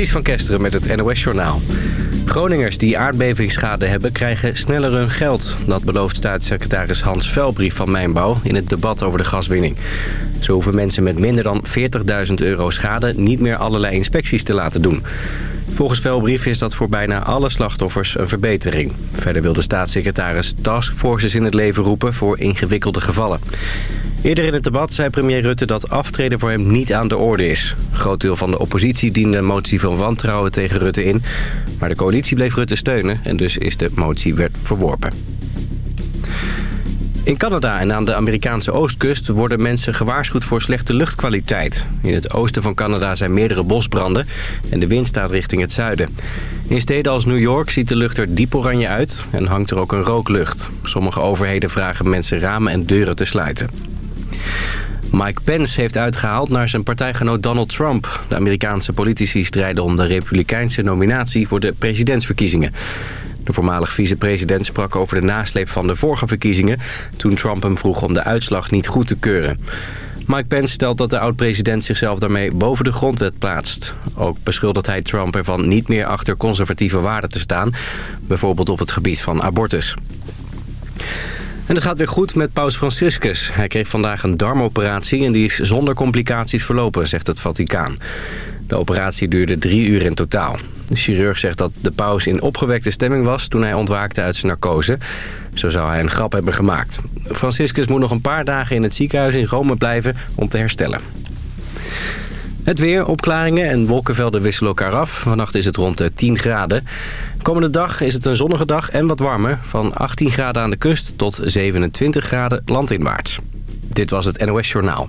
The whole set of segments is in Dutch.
Ties van Kesteren met het NOS-journaal. Groningers die aardbevingsschade hebben krijgen sneller hun geld. Dat belooft staatssecretaris Hans Velbrief van Mijnbouw in het debat over de gaswinning. Zo hoeven mensen met minder dan 40.000 euro schade niet meer allerlei inspecties te laten doen. Volgens Velbrief is dat voor bijna alle slachtoffers een verbetering. Verder wil de staatssecretaris taskforces in het leven roepen voor ingewikkelde gevallen. Eerder in het debat zei premier Rutte dat aftreden voor hem niet aan de orde is. Groot deel van de oppositie diende een motie van wantrouwen tegen Rutte in. Maar de coalitie bleef Rutte steunen en dus is de motie werd verworpen. In Canada en aan de Amerikaanse oostkust worden mensen gewaarschuwd voor slechte luchtkwaliteit. In het oosten van Canada zijn meerdere bosbranden en de wind staat richting het zuiden. In steden als New York ziet de lucht er diep oranje uit en hangt er ook een rooklucht. Sommige overheden vragen mensen ramen en deuren te sluiten. Mike Pence heeft uitgehaald naar zijn partijgenoot Donald Trump. De Amerikaanse politici strijden om de republikeinse nominatie voor de presidentsverkiezingen. De voormalig vicepresident sprak over de nasleep van de vorige verkiezingen... toen Trump hem vroeg om de uitslag niet goed te keuren. Mike Pence stelt dat de oud-president zichzelf daarmee boven de grondwet plaatst. Ook beschuldigt hij Trump ervan niet meer achter conservatieve waarden te staan... bijvoorbeeld op het gebied van abortus. En het gaat weer goed met paus Franciscus. Hij kreeg vandaag een darmoperatie en die is zonder complicaties verlopen, zegt het Vaticaan. De operatie duurde drie uur in totaal. De chirurg zegt dat de paus in opgewekte stemming was toen hij ontwaakte uit zijn narcose. Zo zou hij een grap hebben gemaakt. Franciscus moet nog een paar dagen in het ziekenhuis in Rome blijven om te herstellen. Het weer, opklaringen en wolkenvelden wisselen elkaar af. Vannacht is het rond de 10 graden. Komende dag is het een zonnige dag en wat warmer. Van 18 graden aan de kust tot 27 graden landinwaarts. Dit was het NOS Journaal.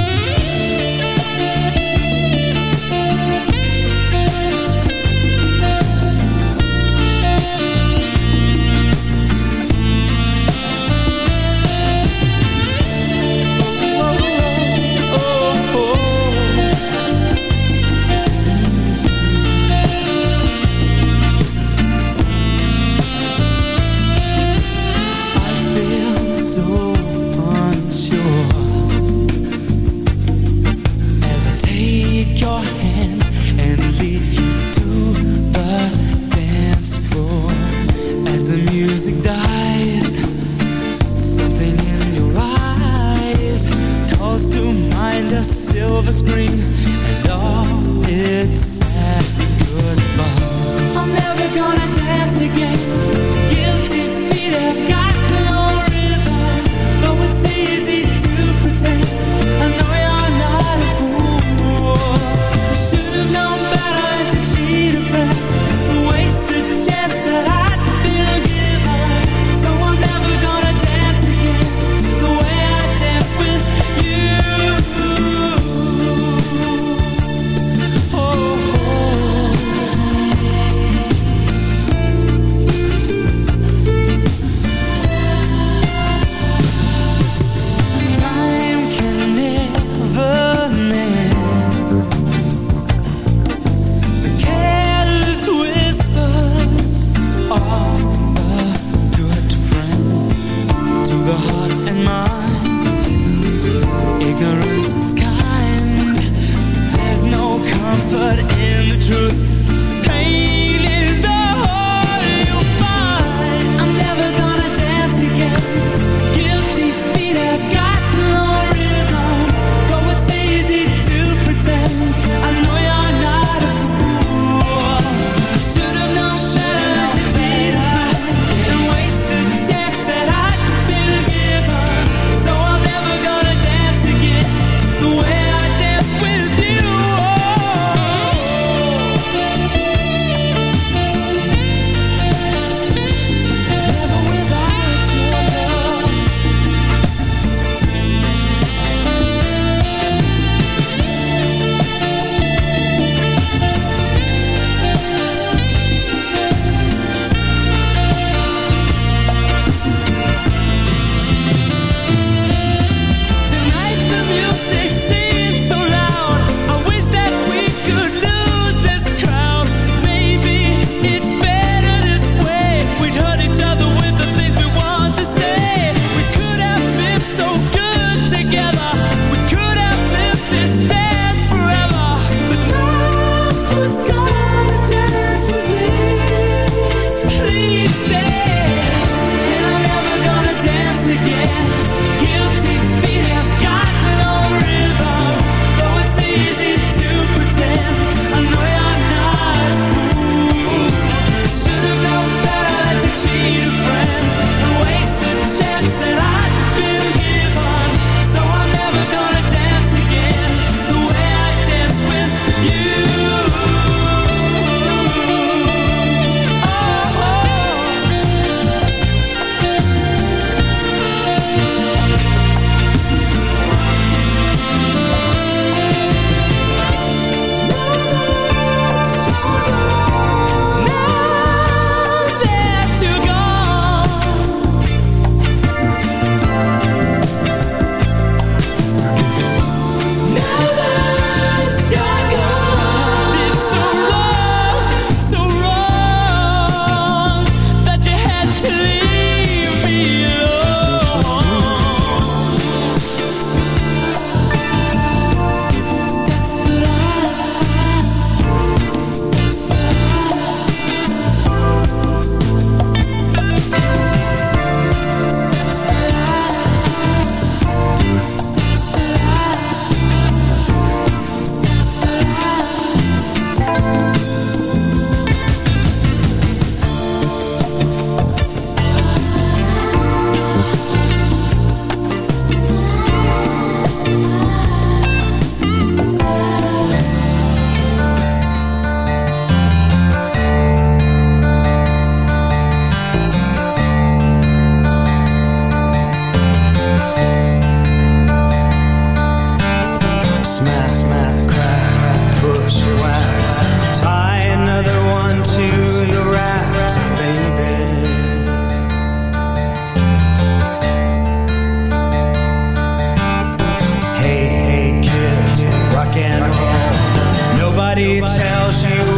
Nobody tells you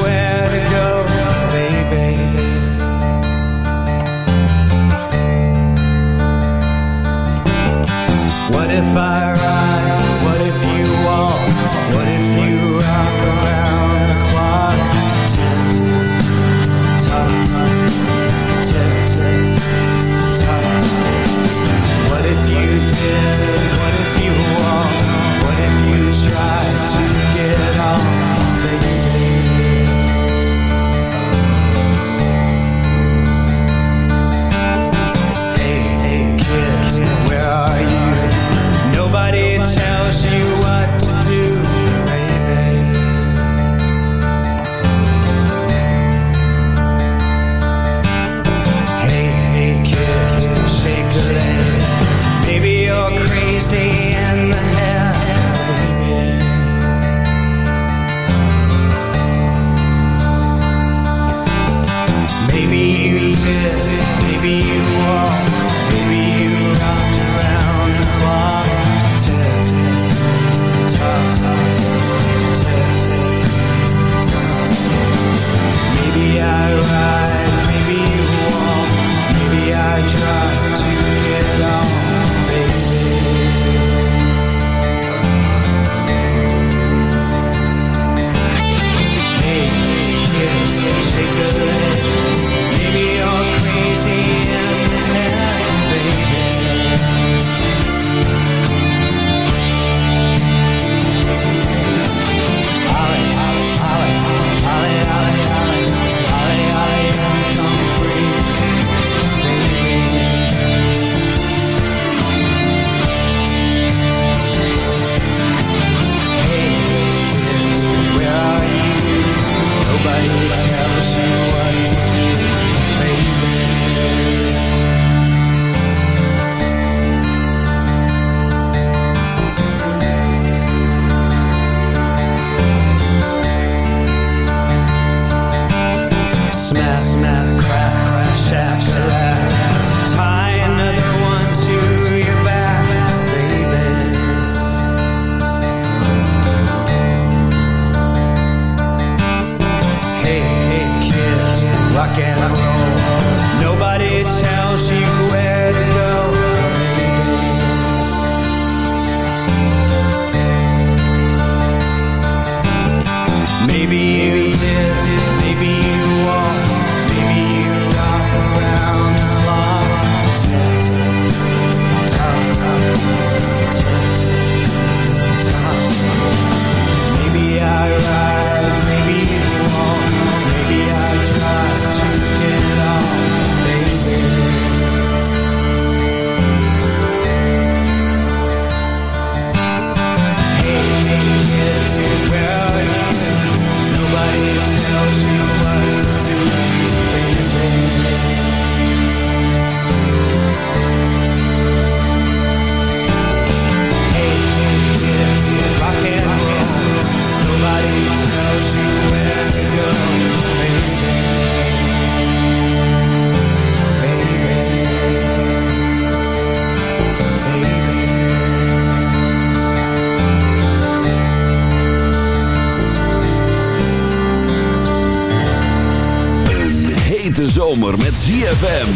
De zomer met ZFM.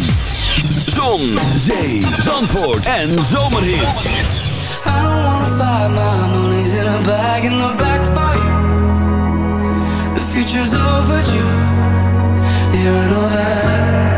Zon, zee, zandvoort en zomerhit. The future's over that.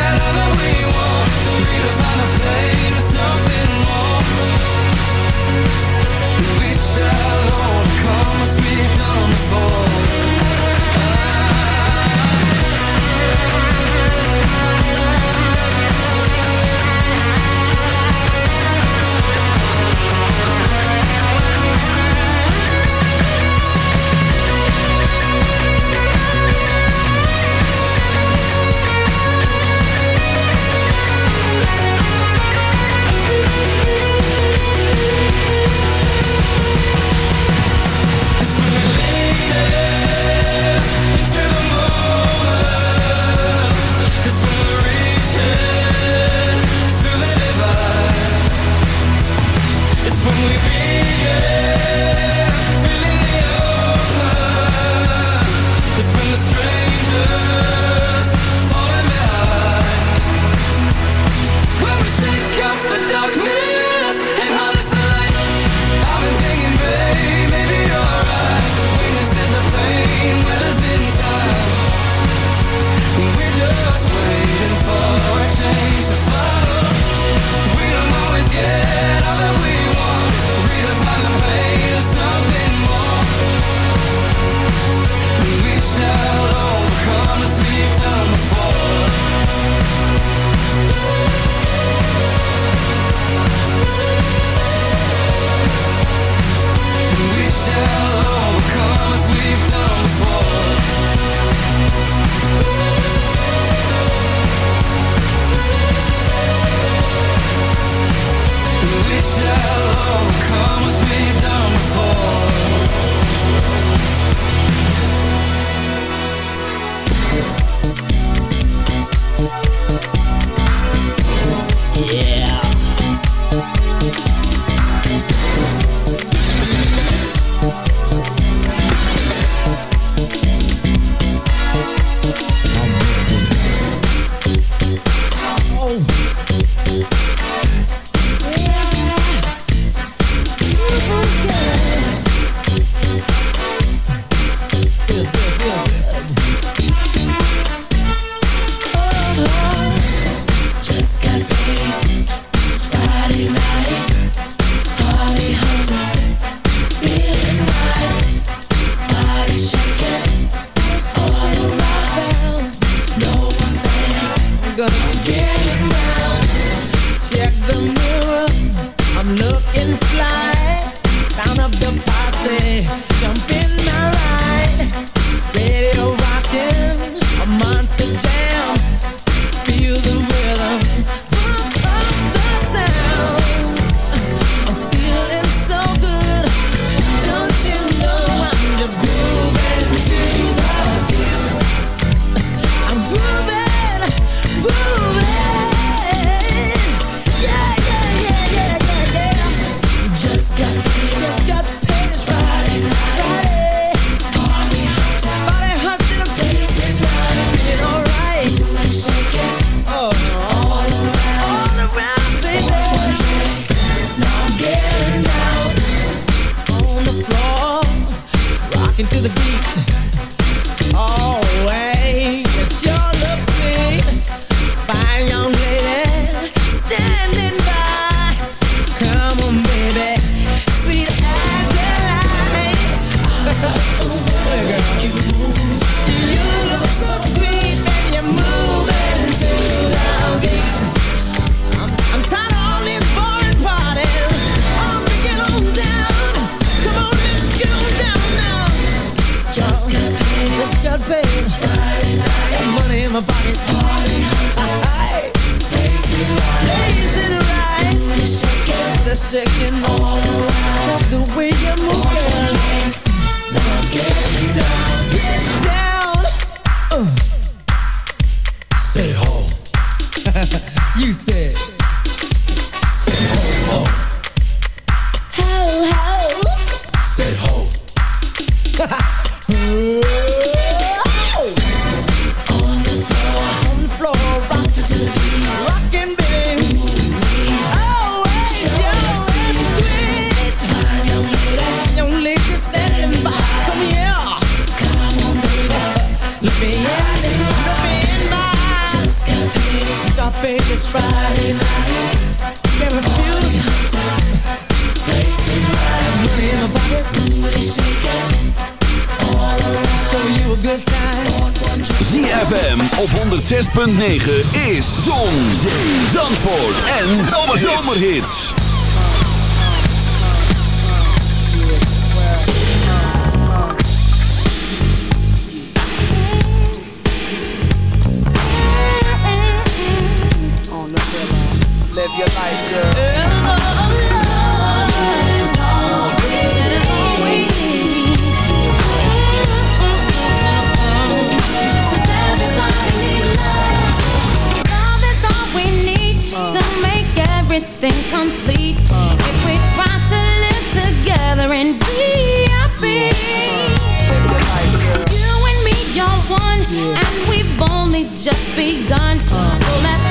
one, and we've only just begun. So let's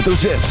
hoofdletter Z.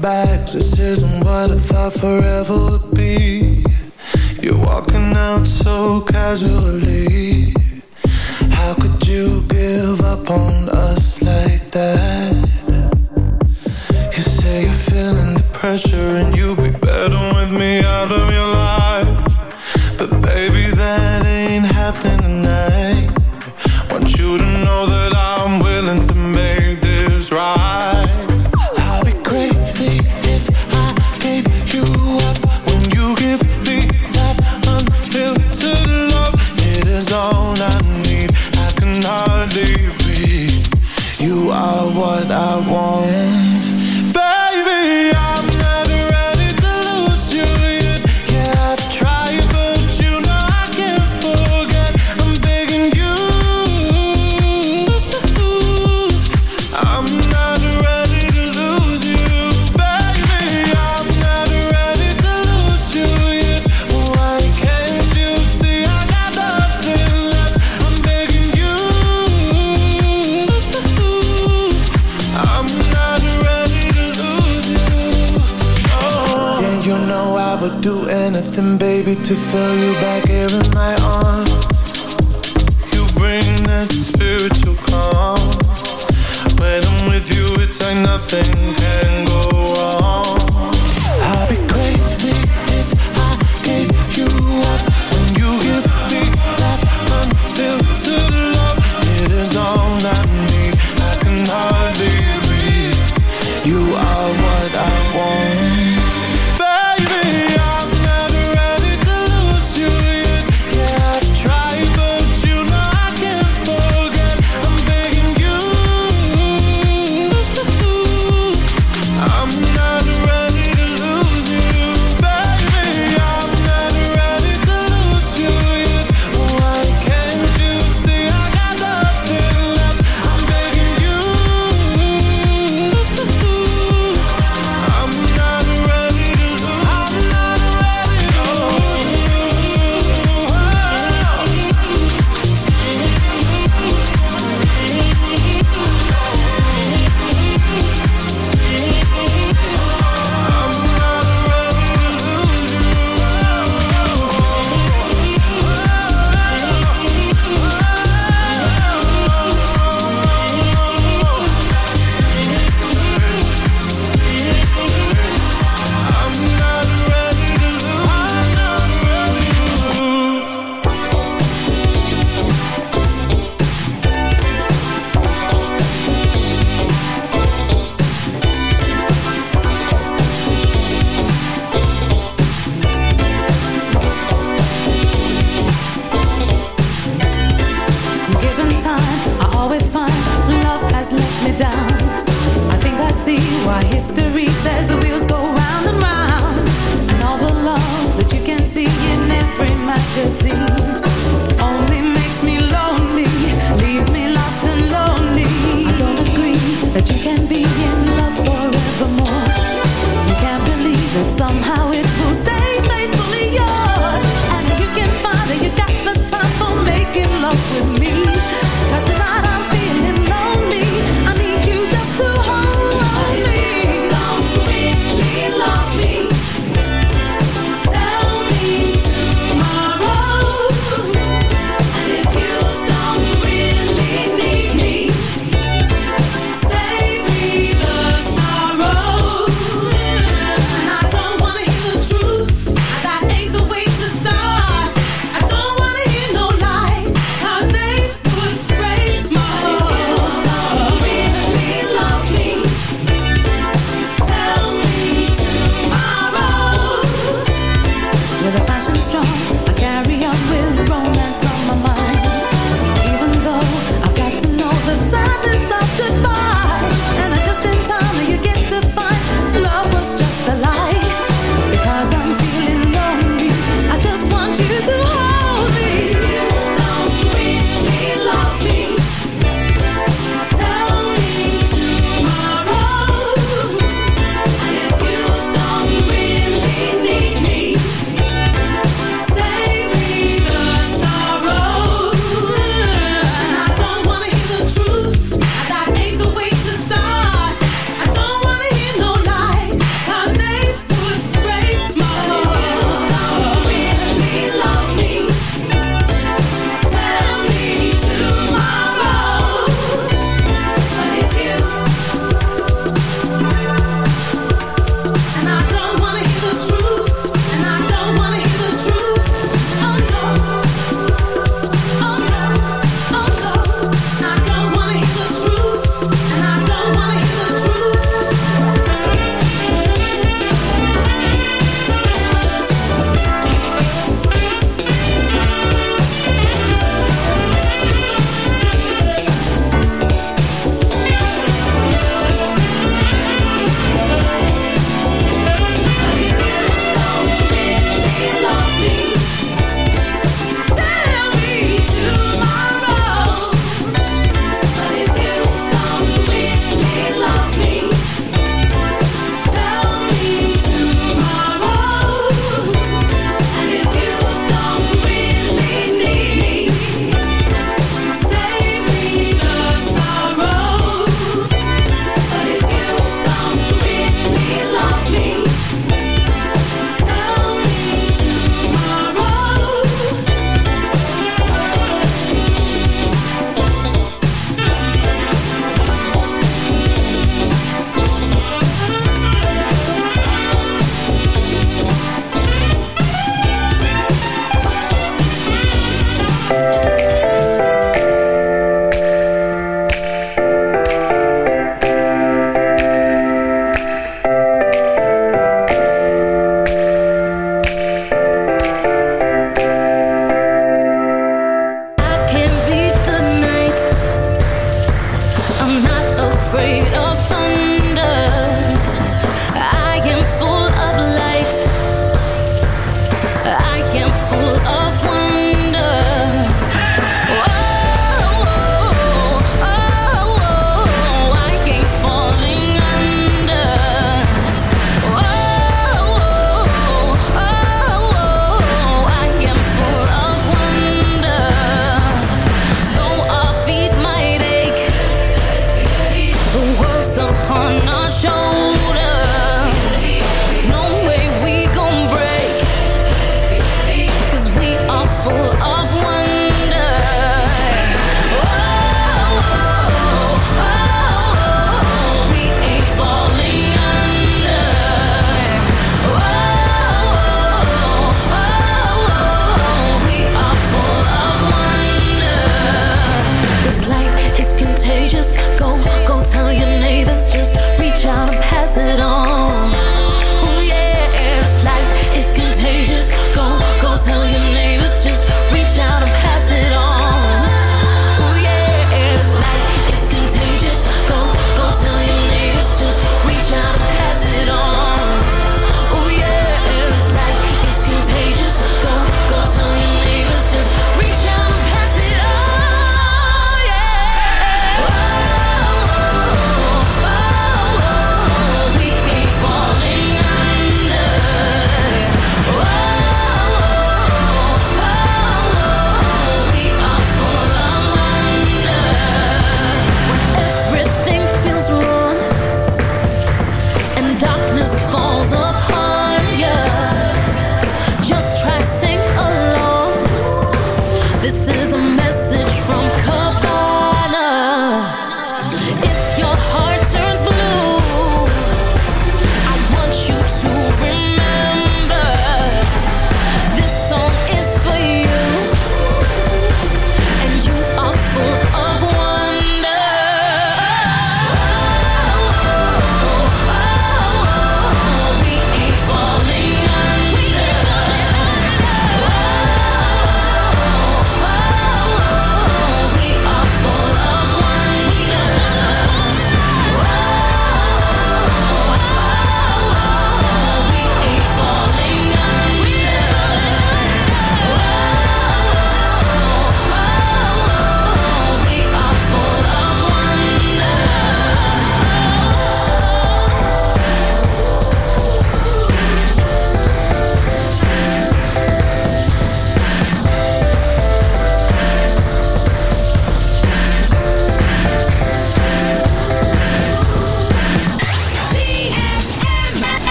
back. This isn't what I thought forever would be. You're walking out so casually. How could you give up on us like that? You say you're feeling the pressure, and you'll be better with me out of your life. to find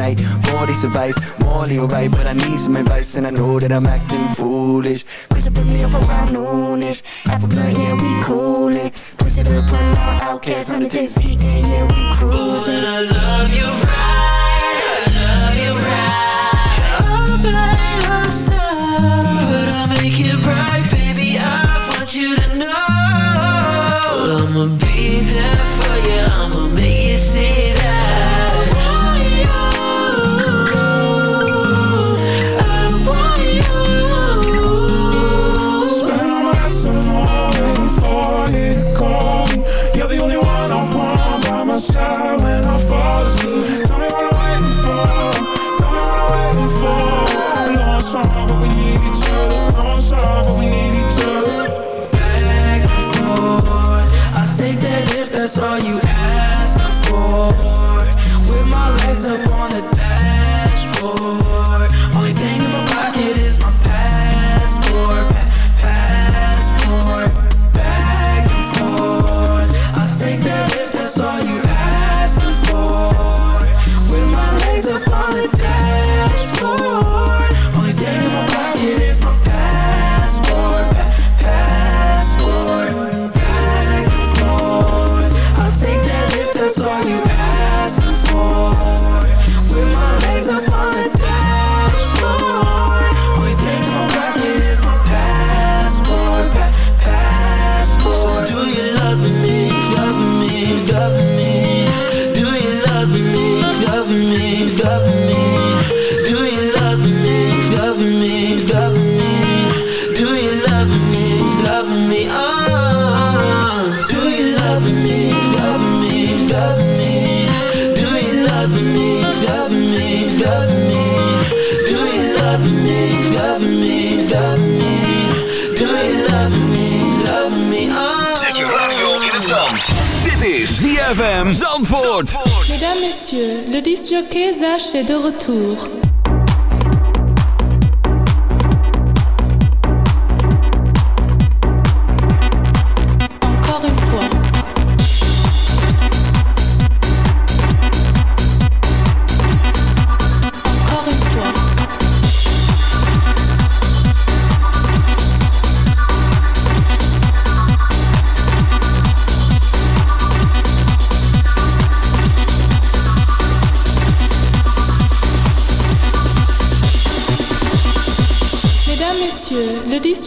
night for this advice. Morally alright, but I need some advice, and I know that I'm acting foolish. Pussy put me up around noonish. Half a blunt, yeah, we coolin'. Pussy to the front, now outcast, hundred days deep, yeah, we cruising. Ooh, and I love you right, I love you right. All by myself, but I make it right. Mesdames, Messieurs, le disjockey Zach est de retour.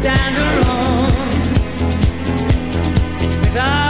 stand alone. Without